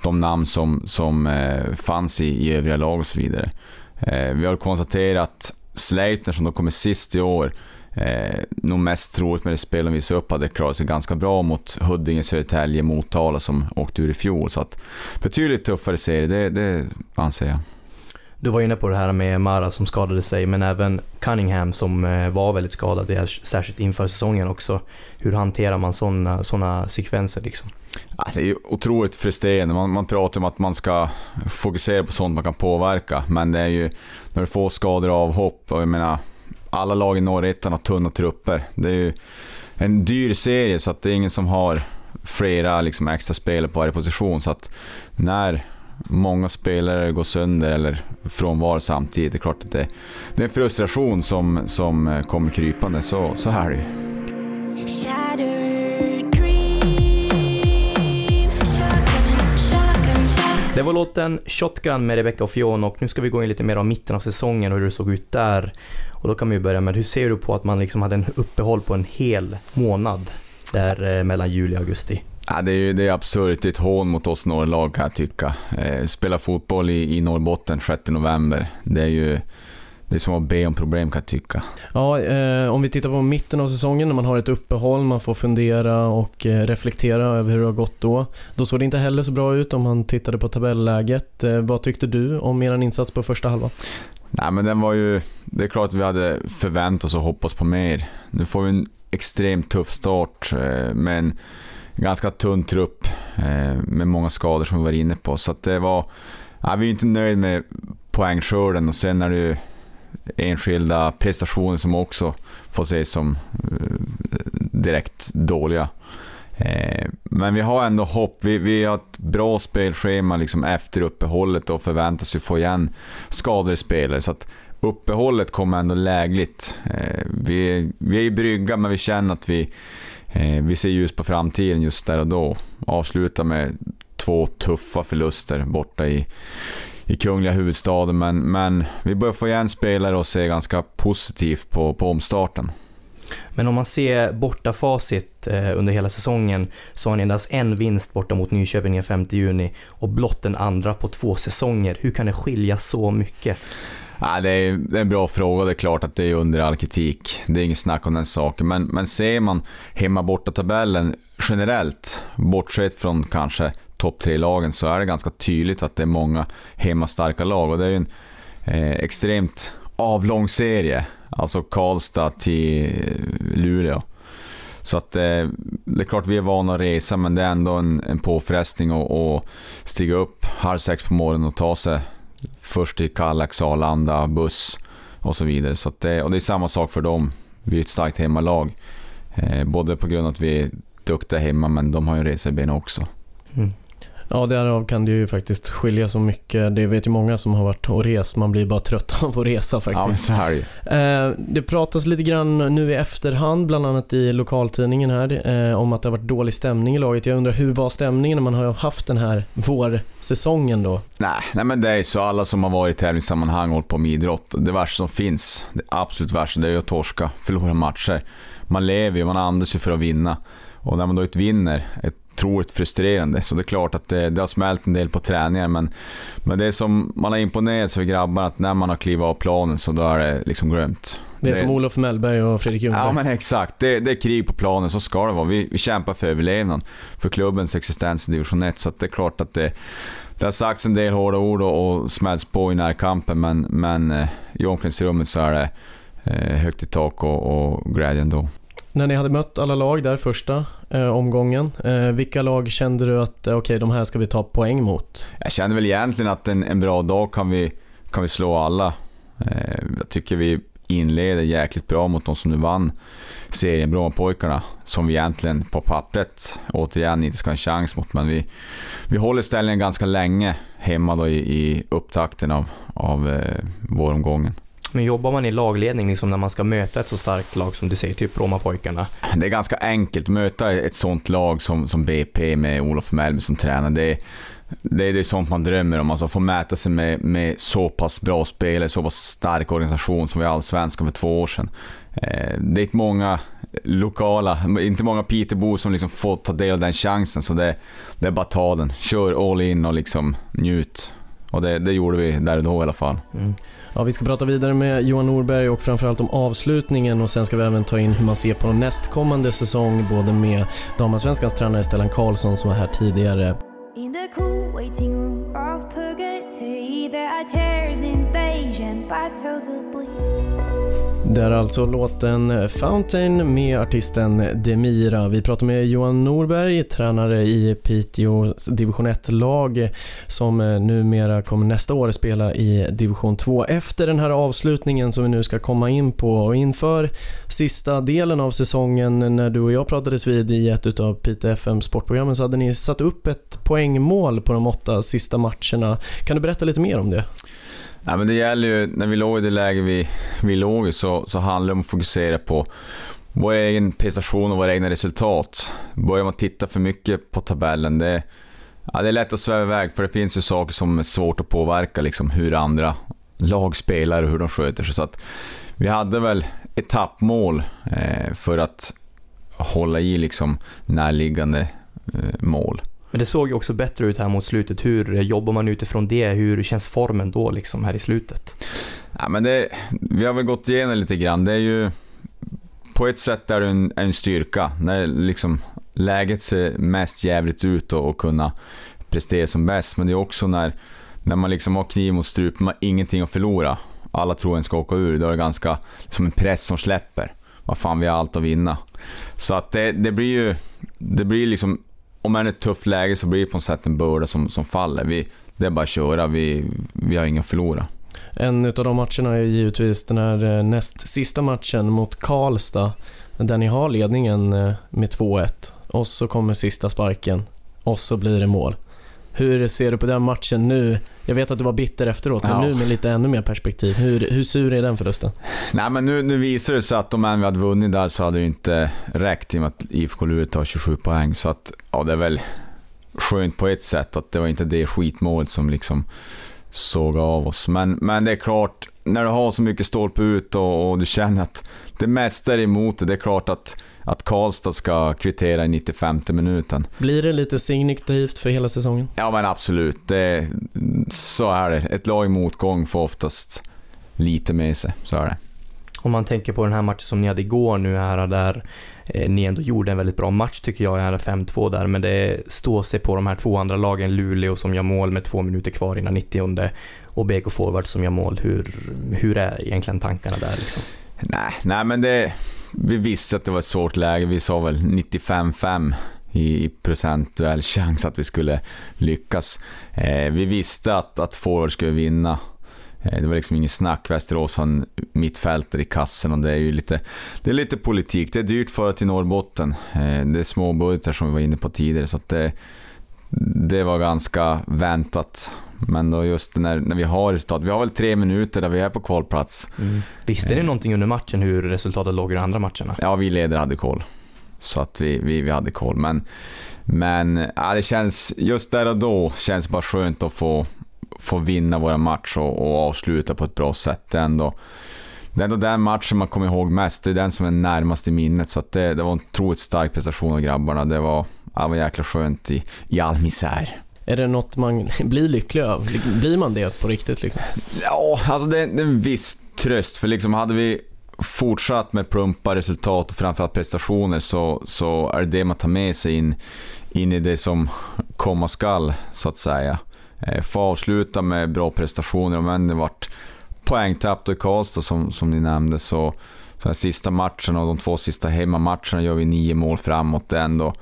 de namn som, som eh, fanns i, i övriga lag och så vidare. Eh, vi har konstaterat Sleipner som då kommer sist i år, eh, nog mest troligt med det spel de visade upp hade klarat sig ganska bra mot Huddinge, Södertälje, Motala som åkte ur i fjol. Så att betydligt tuffare serie, det, det anser jag. Du var inne på det här med Mara som skadade sig, men även Cunningham som eh, var väldigt skadad, särskilt inför säsongen också. Hur hanterar man sådana såna sekvenser? Liksom? det är otroligt frustrerande. Man, man pratar om att man ska fokusera på sånt man kan påverka, men det är ju när du får skador och avhopp, och jag menar, alla lag i norrettan har tunna trupper. Det är ju en dyr serie, så att det är ingen som har flera liksom, extra spelare på varje position. Så att när många spelare går sönder eller frånvaro samtidigt. Det är klart att det, det är en frustration som, som eh, kommer krypande, så, så här är det ju. Det var låten Shotgun med Rebecca och Fion och nu ska vi gå in lite mer om mitten av säsongen och hur det såg ut där. Och då kan vi ju börja med, hur ser du på att man liksom hade en uppehåll på en hel månad där eh, mellan juli och augusti? Ja, det är ju det är absurt, det är ett hån mot oss norrlag kan jag tycka. Eh, spela fotboll i, i Norrbotten 6 november, det är ju det är som att be om problem kan jag tycka. Ja, eh, om vi tittar på mitten av säsongen när man har ett uppehåll, man får fundera och eh, reflektera över hur det har gått då. Då såg det inte heller så bra ut om man tittade på tabelläget. Eh, vad tyckte du om er insats på första halvan? Nej men den var ju, det är klart att vi hade förväntat oss och hoppats på mer. Nu får vi en extremt tuff start eh, en ganska tunn trupp eh, med många skador som vi var inne på. Så att det var, ja, vi är inte nöjda med poängskörden och sen är det ju enskilda prestationer som också får ses som eh, direkt dåliga. Eh, men vi har ändå hopp. Vi, vi har ett bra spelschema liksom efter uppehållet och förväntas ju få igen skadade spelare. Så att uppehållet kommer ändå lägligt. Eh, vi, vi är i brygga, men vi känner att vi, vi ser ljus på framtiden just där och då. Avsluta med två tuffa förluster borta i, i kungliga huvudstaden, men, men vi börjar få igen spelare och se ganska positivt på, på omstarten. Men om man ser borta facit eh, under hela säsongen så har ni endast en vinst borta mot Nyköping den 5 juni och blott den andra på två säsonger. Hur kan det skilja så mycket? Ja, det, är, det är en bra fråga. Det är klart att det är under all kritik. Det är inget snack om den saken. Men, men ser man hemma borta tabellen generellt, bortsett från kanske topp tre-lagen, så är det ganska tydligt att det är många hemmastarka lag. Och det är ju en eh, extremt avlång serie. Alltså Karlstad till eh, Luleå. Så att eh, det är klart vi är vana att resa, men det är ändå en, en påfrestning att stiga upp halv sex på morgonen och ta sig först till Kallax, Arlanda, buss och så vidare. Så det, och det är samma sak för dem. Vi är ett starkt hemmalag. Eh, både på grund av att vi duktiga hemma, men de har ju en resa i benen också. Mm. Ja, därav kan det ju faktiskt skilja så mycket. Det vet ju många som har varit och rest. Man blir bara trött av att resa faktiskt. Ja, så är det. Eh, det pratas lite grann nu i efterhand, bland annat i lokaltidningen här, eh, om att det har varit dålig stämning i laget. Jag undrar, hur var stämningen när man har haft den här vårsäsongen då? Nej, nej men det är så. Alla som har varit i tävlingssammanhang och hållit på med idrott. Det värsta som finns, det absolut värsta, det är att torska, förlora matcher. Man lever ju, man andas ju för att vinna. Och när man då inte vinner ett otroligt frustrerande. Så det är klart att det, det har smält en del på träningar, men, men det som man har imponerats för grabbarna, att när man har klivit av planen så då är det liksom glömt. Det är det, som Olof Mellberg och Fredrik Ljungberg. Ja men exakt, det, det, är krig på planen, så ska det vara. Vi, vi kämpar för överlevnad, för klubbens existens i division 1, så det är klart att det, det har sagts en del hårda ord och, och smälls på i närkampen, men, men eh, i omklädningsrummet så är det eh, högt i tak och, och glädje ändå. När ni hade mött alla lag där första eh, omgången, eh, vilka lag kände du att eh, okay, de här ska vi ta poäng mot? Jag kände väl egentligen att en, en bra dag kan vi, kan vi slå alla. Eh, jag tycker vi inleder jäkligt bra mot de som nu vann serien, Brommapojkarna, som vi egentligen på pappret återigen inte ska ha en chans mot. Men vi, vi håller ställningen ganska länge hemma då i, i upptakten av, av eh, våromgången. Men jobbar man i lagledning liksom när man ska möta ett så starkt lag som du säger, typ Roma-pojkarna? Det är ganska enkelt möta ett sånt lag som, som BP med Olof Mellby som tränare. Det är, det är det sånt man drömmer om, alltså få mäta sig med, med så pass bra spelare, så pass stark organisation som vi Allsvenskan för två år sedan. Eh, det är inte många lokala, inte många Peterbor som liksom får ta del av den chansen, så det, det är bara att ta den. Kör all in och liksom njut. Och det, det gjorde vi där och då i alla fall. Mm. Ja, vi ska prata vidare med Johan Norberg och framförallt om avslutningen och sen ska vi även ta in hur man ser på nästkommande säsong både med damallsvenskans tränare Stellan Karlsson som var här tidigare. In the cool waiting room of purgatory there are chairs in beige and bottles of bleach det är alltså låten Fountain med artisten Demira. Vi pratar med Johan Norberg, tränare i Piteås division 1-lag som numera kommer nästa år spela i division 2. Efter den här avslutningen som vi nu ska komma in på och inför sista delen av säsongen när du och jag pratades vid i ett av Piteå FM sportprogrammen så hade ni satt upp ett poängmål på de åtta sista matcherna. Kan du berätta lite mer om det? Nej, men det gäller ju, när vi låg i det läge vi, vi låg i så, så handlar det om att fokusera på vår egen prestation och våra egna resultat. Börjar man titta för mycket på tabellen, det, ja, det är lätt att sväva iväg för det finns ju saker som är svårt att påverka, liksom hur andra lag spelar och hur de sköter sig. Så att vi hade väl etappmål eh, för att hålla i liksom närliggande eh, mål. Men det såg ju också bättre ut här mot slutet. Hur jobbar man utifrån det? Hur känns formen då liksom här i slutet? Ja, men det, vi har väl gått igenom lite grann. Det är ju på ett sätt är det en, en styrka. När liksom läget ser mest jävligt ut och, och kunna prestera som bäst. Men det är också när, när man liksom har kniv mot strupen, man har ingenting att förlora. alla tror en ska åka ur, då är det ganska som en press som släpper. Vad fan, vi har allt att vinna. Så att det, det blir ju, det blir liksom, om man är i ett tufft läge så blir det på något sätt en börda som, som faller. Vi, det är bara att köra, vi, vi har inga att förlora. En av de matcherna är givetvis den här eh, näst sista matchen mot Karlstad, där ni har ledningen eh, med 2-1 och så kommer sista sparken och så blir det mål. Hur ser du på den matchen nu? Jag vet att du var bitter efteråt, men Ja. nu med lite ännu mer perspektiv. Hur, hur sur är den förlusten? Nej men nu, nu visar det sig att om än vi hade vunnit där så hade det inte räckt i och med att IFK Luleå tar 27 poäng. Så att, ja det är väl skönt på ett sätt att det var inte det skitmålet som liksom såg av oss. Men, men det är klart, när du har så mycket stolpe ut och, och du känner att det mesta är emot det, det är klart att, att Karlstad ska kvittera i 95 minuten. Blir det lite signifikativt för hela säsongen? Ja men absolut, det, så är det. Ett lag i motgång får oftast lite med sig, så är det. Om man tänker på den här matchen som ni hade igår nu här där eh, ni ändå gjorde en väldigt bra match tycker jag, hade 5-2 där, men det står sig på de här två andra lagen, Luleå som gör mål med två minuter kvar innan 90 och BK Forward som gör mål. Hur, hur är egentligen tankarna där liksom? Nej, nej men det, vi visste att det var ett svårt läge. Vi sa väl 95-5 i procentuell chans att vi skulle lyckas. Eh, vi visste att, att forward skulle vinna. Eh, det var liksom ingen snack. Västerås har en mittfältare i kassen och det är ju lite, det är lite politik. Det är dyrt för till Norrbotten. Eh, det är småbudgetar som vi var inne på tidigare så att det, det var ganska väntat. Men då just när, när vi har resultat, vi har väl tre minuter där vi är på kvalplats. Visste ni någonting under matchen hur resultatet låg i de andra matcherna? Ja, vi ledare hade koll. Så att vi, vi, vi hade koll. Men, men ja, det känns, just där och då känns det bara skönt att få, få vinna våra match och, och avsluta på ett bra sätt. Det är, ändå, det är ändå den matchen man kommer ihåg mest. Det är den som är närmast i minnet. Så att det, det var en otroligt stark prestation av grabbarna. Det var, ja, var jäkla skönt i, i all misär. Är det något man [laughs] blir lycklig av? Blir man det på riktigt liksom? Ja, alltså det, är en viss tröst. För liksom hade vi fortsatt med plumpa resultat och framförallt prestationer så, så är det det man tar med sig in, in i det som komma skall, så att säga. Eh, Få avsluta med bra prestationer, men det vart poängtapp då i Karlstad som, som ni nämnde, så, så den sista matchen och de två sista hemmamatcherna gör vi nio mål framåt. Det är ändå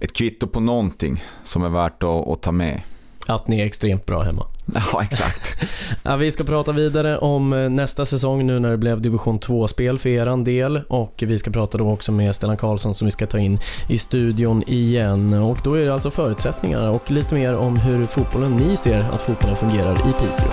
ett kvitto på någonting som är värt att, att ta med. Att ni är extremt bra hemma. [laughs] Ja, exakt. [laughs] Ja, vi ska prata vidare om eh, nästa säsong nu när det blev division 2-spel för eran del och vi ska prata då också med Stellan Karlsson som vi ska ta in i studion igen. Och då är det alltså förutsättningar och lite mer om hur fotbollen ni ser att fotbollen fungerar i Piteå.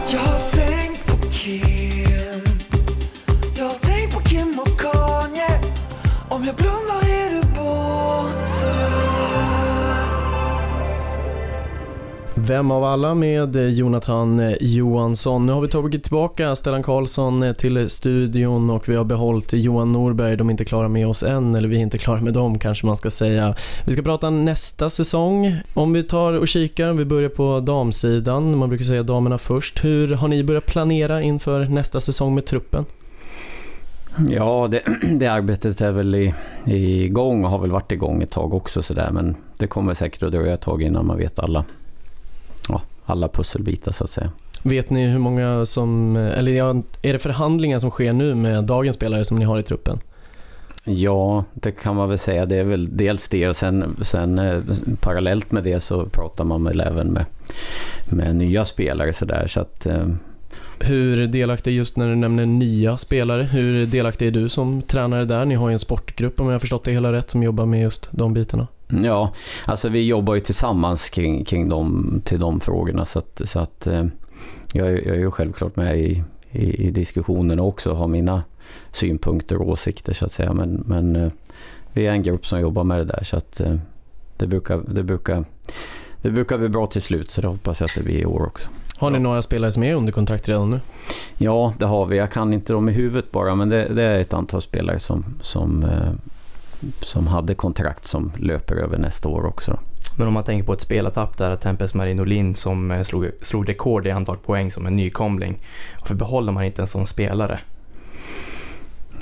Vem av alla med eh, Jonathan eh, Johansson. Nu har vi tagit tillbaka Stellan Karlsson eh, till studion och vi har behållit Johan Norberg. De är inte klara med oss än, eller vi är inte klara med dem kanske man ska säga. Vi ska prata nästa säsong. Om vi tar och kikar, vi börjar på damsidan. Man brukar säga damerna först. Hur har ni börjat planera inför nästa säsong med truppen? Ja, det, [clears throat] det arbetet är väl i, igång och har väl varit igång ett tag också sådär. Men det kommer säkert att dröja ett tag innan man vet alla, alla pusselbitar så att säga. Vet ni hur många som, eller är det förhandlingar som sker nu med dagens spelare som ni har i truppen? Ja, det kan man väl säga. Det är väl dels det och sen, sen eh, parallellt med det så pratar man väl även med, med nya spelare sådär. Så att, eh, hur delaktig, just när du nämner nya spelare, hur delaktig är du som tränare där? Ni har ju en sportgrupp om jag har förstått det hela rätt som jobbar med just de bitarna. Ja, alltså vi jobbar ju tillsammans kring, kring de, till de frågorna så att, så att eh, jag, är- jag är ju självklart med i, i, i diskussionen också och har mina synpunkter och åsikter så att säga. Men, men eh, vi är en grupp som jobbar med det där så att eh, det brukar, det brukar, det brukar bli bra till slut så det hoppas jag att det blir i år också. Har ni några spelare som är under kontrakt redan nu? Ja, det har vi. Jag kan inte dem i huvudet bara men det, det är ett antal spelare som, som, eh, som hade kontrakt som löper över nästa år också. Men om man tänker på ett spelartapp där, Tempes Marino Lind som eh, slog, slog rekord i antal poäng som en nykomling. Varför behåller man inte en sån spelare?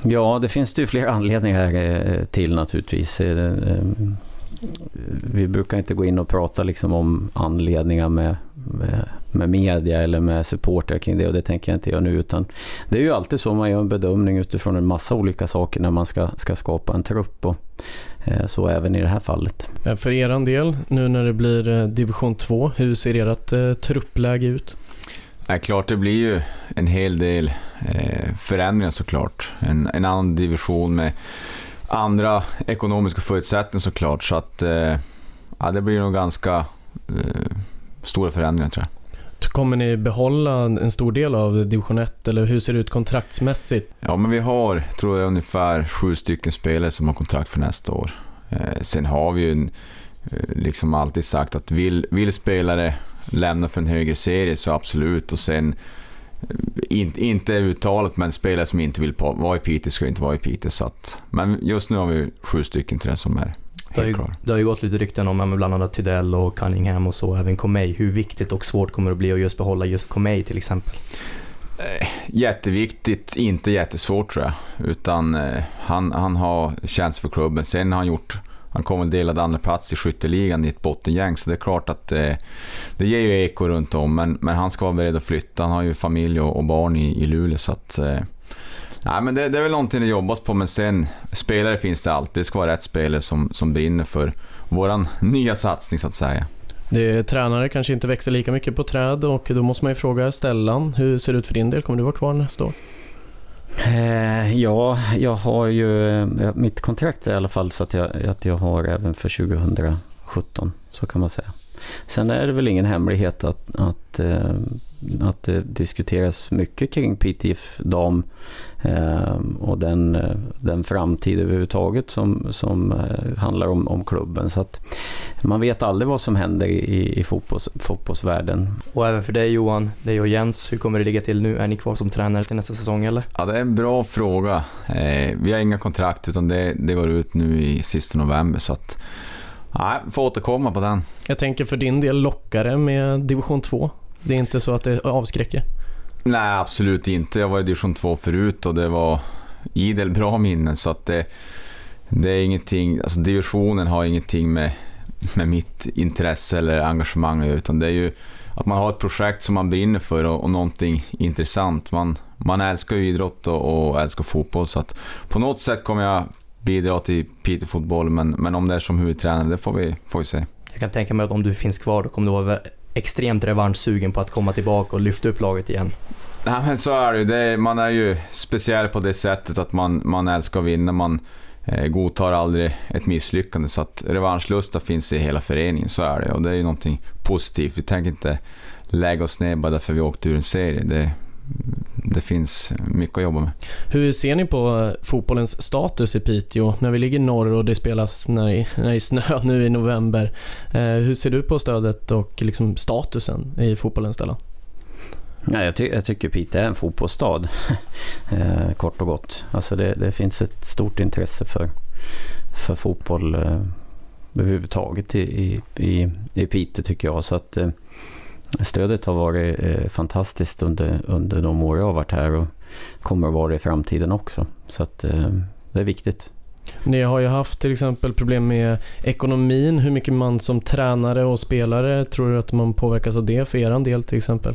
Ja, det finns det ju flera anledningar eh, till naturligtvis. Eh, Vi brukar inte gå in och prata liksom om anledningar med, med, med media eller med supportrar kring det och det tänker jag inte göra nu utan det är ju alltid så man gör en bedömning utifrån en massa olika saker när man ska, ska skapa en trupp och eh, så även i det här fallet. För er del, nu när det blir eh, division 2, hur ser ert eh, truppläge ut? Ja, klart, det blir ju en hel del eh, förändringar såklart. En, en annan division med andra ekonomiska förutsättningar såklart. Så att eh, ja, det blir nog ganska eh, stora förändringar tror jag. Kommer ni behålla en stor del av division 1 eller hur ser det ut kontraktsmässigt? Ja, men vi har, tror jag, ungefär sju stycken spelare som har kontrakt för nästa år. Eh, sen har vi ju en, eh, liksom alltid sagt att vill, vill spelare lämna för en högre serie så absolut. Och sen, eh, in, inte uttalat, men spelare som inte vill vara i Piteå ska inte vara i Piteå. Så att, men just nu har vi sju stycken till det som är det har, ju, det har ju gått lite rykten om bland annat Tidell och Cunningham och så, även Comey. Hur viktigt och svårt kommer det att bli att just behålla just Comey till exempel? Eh, jätteviktigt, inte jättesvårt tror jag. Utan eh, han, han har tjänst för klubben. Sen har han gjort han kom väl delad andra plats i skytteligan i ett bottengäng, så det är klart att eh, det ger ju eko runt om. Men, men han ska vara beredd att flytta. Han har ju familj och, och barn i, i Luleå, så att... Eh, nej, men det, det, är väl någonting det jobbas på, men sen spelare finns det alltid. Det ska vara rätt spelare som, som brinner för vår [laughs] nya satsning, så att säga. Det tränare kanske inte växer lika mycket på träd och då måste man ju fråga Stellan, hur ser det ut för din del? Kommer du vara kvar nästa år? Eh, ja, jag har ju mitt kontrakt i alla fall så att jag, att jag har även för 2017, så kan man säga. Sen är det väl ingen hemlighet att, att, eh, att det diskuteras mycket kring PTF dam eh, och den, den framtid överhuvudtaget som, som handlar om, om klubben. Så att man vet aldrig vad som händer i, i fotbolls, fotbollsvärlden. Och även för dig Johan, dig och Jens, hur kommer det ligga till nu? Är ni kvar som tränare till nästa säsong eller? Ja, det är en bra fråga. Eh, vi har inga kontrakt utan det, det går ut nu i sista november så att Nej, får återkomma på den. Jag tänker för din del lockare med division 2. Det är inte så att det avskräcker? Nej, absolut inte. Jag var i division 2 förut och det var idel bra minnen så att det, det är ingenting, alltså divisionen har ingenting med med mitt intresse eller engagemang utan det är ju att man har ett projekt som man brinner för och, och någonting intressant. Man, man älskar ju idrott och, och älskar fotboll så att på något sätt kommer jag bidra till Piteå fotboll men, men om det är som huvudtränare, det får vi, får vi se. Jag kan tänka mig att om du finns kvar då kommer du vara extremt revanschsugen på att komma tillbaka och lyfta upp laget igen. Nej men så är det ju. Man är ju speciell på det sättet att man, man älskar att vinna. Man, eh, godtar aldrig ett misslyckande. Så att revanschlusta finns i hela föreningen, så är det. Och det är ju någonting positivt. Vi tänker inte lägga oss ner bara därför vi åkte ur en serie. Det, det finns mycket att jobba med. Hur ser ni på fotbollens status i Piteå när vi ligger norr och det spelas när det, är snö [laughs] nu i november? Eh, hur ser du på stödet och liksom statusen i fotbollen Stellan? Ja, jag, ty jag tycker Piteå är en fotbollsstad, [laughs] eh, kort och gott. Alltså det, det, finns ett stort intresse för, för fotboll eh, överhuvudtaget i, i, i Piteå tycker jag. Så att, eh, stödet har varit eh, fantastiskt under, under de år jag har varit här och kommer att vara det i framtiden också. Så att, eh, det är viktigt. Ni har ju haft till exempel problem med ekonomin. Hur mycket man som tränare och spelare tror du att man påverkas av det för er del till exempel?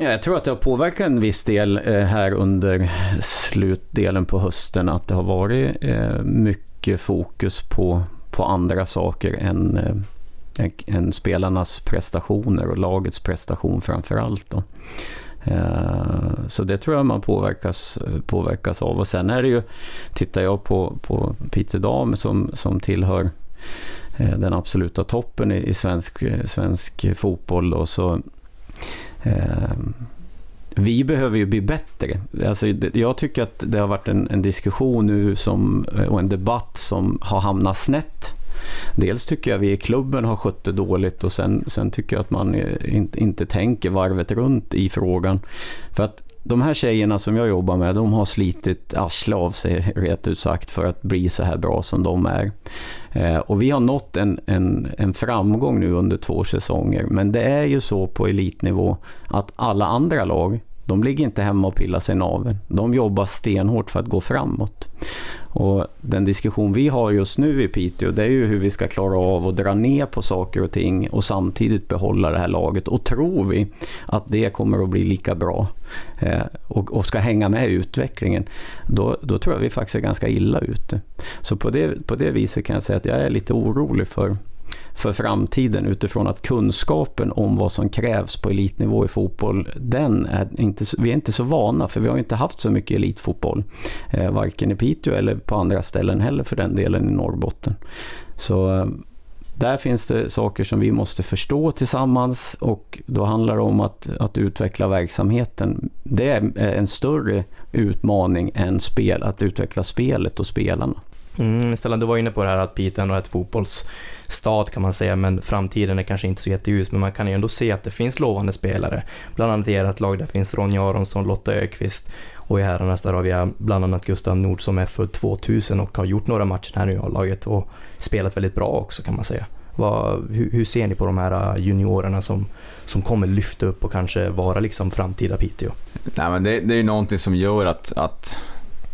Jag tror att det har påverkat en viss del eh, här under slutdelen på hösten att det har varit eh, mycket fokus på, på andra saker än, än spelarnas prestationer och lagets prestation framför allt. Då. Eh, så det tror jag man påverkas, påverkas av. Och sen är det ju, tittar jag på, på Peter Dam som, som tillhör eh, den absoluta toppen i, i svensk, svensk fotboll då, så Eh, vi behöver ju bli bättre. Alltså, jag tycker att det har varit en, en diskussion nu som, eh, och en debatt som har hamnat snett. Dels tycker jag vi i klubben har skött det dåligt och sen, sen tycker jag att man inte, inte tänker varvet runt i frågan. För att de här tjejerna som jag jobbar med, de har slitit arsle av sig rätt ut sagt för att bli så här bra som de är. Eh, och vi har nått en, en, en framgång nu under två säsonger, men det är ju så på elitnivå att alla andra lag, de ligger inte hemma och pillar sig i naveln. De jobbar stenhårt för att gå framåt. Och den diskussion vi har just nu i Piteå det är ju hur vi ska klara av att dra ner på saker och ting och samtidigt behålla det här laget. Och tror vi att det kommer att bli lika bra eh, och, och, ska hänga med i utvecklingen, då, då tror jag vi faktiskt är ganska illa ute. Så på det, på det viset kan jag säga att jag är lite orolig för för framtiden utifrån att kunskapen om vad som krävs på elitnivå i fotboll, den är inte, vi är inte så vana för vi har inte haft så mycket elitfotboll. Eh, varken i Piteå eller på andra ställen heller för den delen i Norrbotten. Så eh, där finns det saker som vi måste förstå tillsammans och då handlar det om att, att utveckla verksamheten. Det är en större utmaning än spel, att utveckla spelet och spelarna. Mm, Stellan, du var inne på det här att Piteå är ett fotbolls stad kan man säga, men framtiden är kanske inte så jätteljus, men man kan ju ändå se att det finns lovande spelare. Bland annat i ert lag, där finns Ronja Aronsson, Lotta Ökvist och i herrarnas där har vi bland annat Gustav Nord som är född 2000 och har gjort några matcher här nu i A-laget och spelat väldigt bra också kan man säga. Vad, hur, hur, ser ni på de här äh, juniorerna som, som kommer lyfta upp och kanske vara liksom framtida Piteå? Nej, men det, det är ju någonting som gör att, att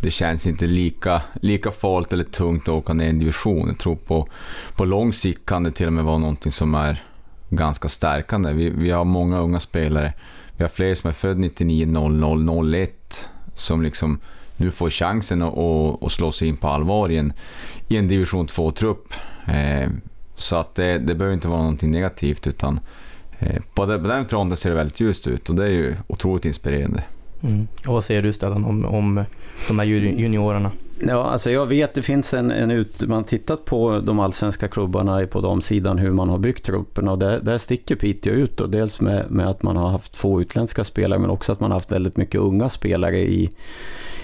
det känns inte lika, lika farligt eller tungt att åka ner i en division. Jag tror på, på lång sikt kan det till och med vara någonting som är ganska stärkande. Vi, vi har många unga spelare. Vi har fler som är född 99, 00, 01 som liksom nu får chansen att, att, att slå sig in på allvar i en, i en division 2-trupp. Eh, så att det, det behöver inte vara någonting negativt utan eh, på, det, på den fronten ser det väldigt ljust ut och det är ju otroligt inspirerande. Mm. Och vad säger du Stellan om, om de här juniorerna? Ja, alltså jag vet det finns en, en ut, man har tittat på de allsvenska klubbarna på de sidan hur man har byggt truppen och där, där sticker Piteå ut och dels med, med att man har haft få utländska spelare men också att man har haft väldigt mycket unga spelare i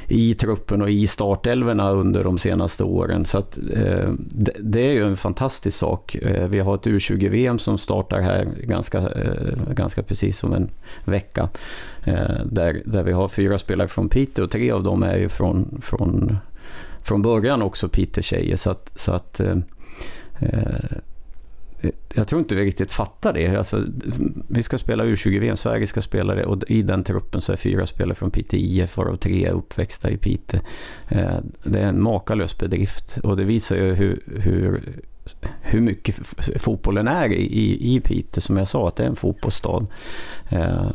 i truppen och i startelverna under de senaste åren. Så att, eh, det, det, är ju en fantastisk sak. Eh, vi har ett U20-VM som startar här ganska, eh, ganska precis om en vecka. Eh, där, där vi har fyra spelare från Piteå och tre av dem är ju från, från, från början också Piteå-tjejer. Så att, så att eh, eh, jag tror inte vi riktigt fattar det. Alltså, vi ska spela U20-VM, Sverige ska spela det och i den truppen så är fyra spelare från Piteå IF varav tre är uppväxta i Piteå. Eh, det är en makalös bedrift och det visar ju hur, hur, hur mycket fotbollen är i, i Piteå. Som jag sa, att det är en fotbollsstad. Eh,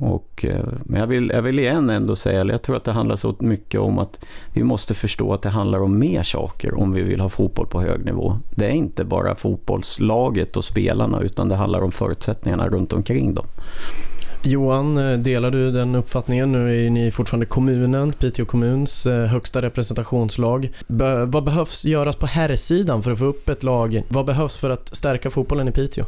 och, eh, men jag vill, jag vill igen ändå säga, jag tror att det handlar så mycket om att vi måste förstå att det handlar om mer saker om vi vill ha fotboll på hög nivå. Det är inte bara fotbollslaget och spelarna utan det handlar om förutsättningarna runt omkring dem. Johan, eh, delar du den uppfattningen? Nu är ni fortfarande kommunen, Piteå kommuns eh, högsta representationslag. Be vad behövs göras på herrsidan för att få upp ett lag? Vad behövs för att stärka fotbollen i Piteå?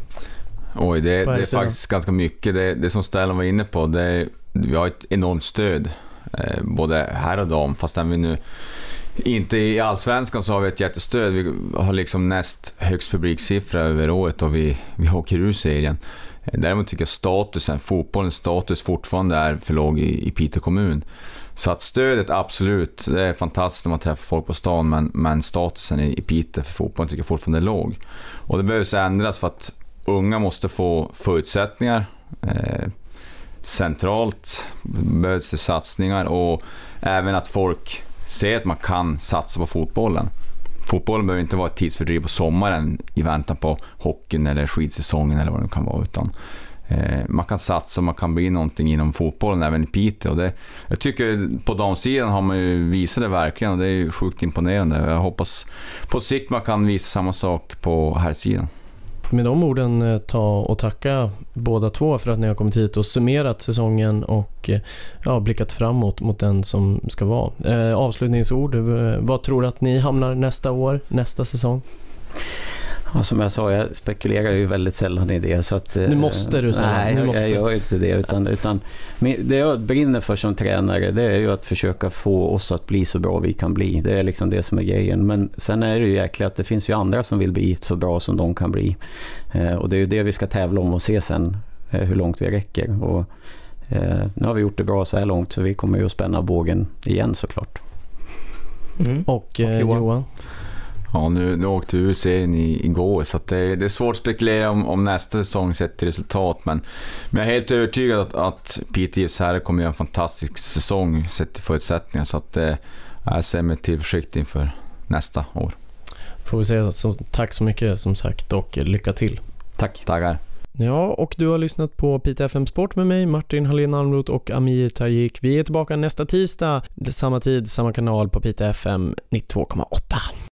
Oj, det, det är faktiskt ganska mycket. Det, det som Stellan var inne på, det vi har ett enormt stöd. Eh, både här och dam, fast vi nu inte i allsvenskan så har vi ett jättestöd. Vi har liksom näst högst publiksiffra över året och vi, vi åker ur serien. Däremot tycker jag statusen, fotbollens status fortfarande är för låg i, i Piteå kommun. Så att stödet absolut, det är fantastiskt när man träffar folk på stan men, men statusen i, i Piteå för fotbollen tycker jag fortfarande är låg. Och det behövs ändras för att unga måste få förutsättningar. Eh, centralt behövs det satsningar och även att folk ser att man kan satsa på fotbollen. Fotbollen behöver inte vara ett tidsfördriv på sommaren i väntan på hockeyn eller skidsäsongen eller vad det kan vara. Utan, eh, man kan satsa och man kan bli någonting inom fotbollen även i Piteå. Det, jag tycker på damsidan har man ju visat det verkligen och det är sjukt imponerande. Jag hoppas på sikt man kan visa samma sak på herrsidan. sidan med de orden eh, ta och tacka båda två för att ni har kommit hit och summerat säsongen och eh, ja, blickat framåt mot den som ska vara. Eh, avslutningsord, eh, vad tror du att ni hamnar nästa år, nästa säsong? Ja, som jag sa, jag spekulerar ju väldigt sällan i det. Så att, nu måste du ställa. Nej, nu måste. jag gör inte det. Utan, utan, det jag brinner för som tränare, det är ju att försöka få oss att bli så bra vi kan bli. Det är liksom det som är grejen. Men sen är det ju jäkligt att det finns ju andra som vill bli så bra som de kan bli. Eh, och det är ju det vi ska tävla om och se sen, eh, hur långt vi räcker. Och, eh, nu har vi gjort det bra så här långt, så vi kommer ju att spänna bågen igen såklart. Mm. Och, och Johan? Johan? Ja, nu, nu åkte vi ur serien i, igår så det, det, är svårt att spekulera om, om nästa säsong sett till resultat. Men, men jag är helt övertygad att, att Piteå IFs herrar kommer göra en fantastisk säsong sett till förutsättningar. Så att, eh, jag ser med tillförsikt inför nästa år. Får vi säga så, tack så mycket som sagt och lycka till. Tack. Tackar. Ja, och du har lyssnat på Pite FM Sport med mig, Martin Hallén Almroth och Amir Tajik. Vi är tillbaka nästa tisdag, samma tid, samma kanal på Pite FM 92,8.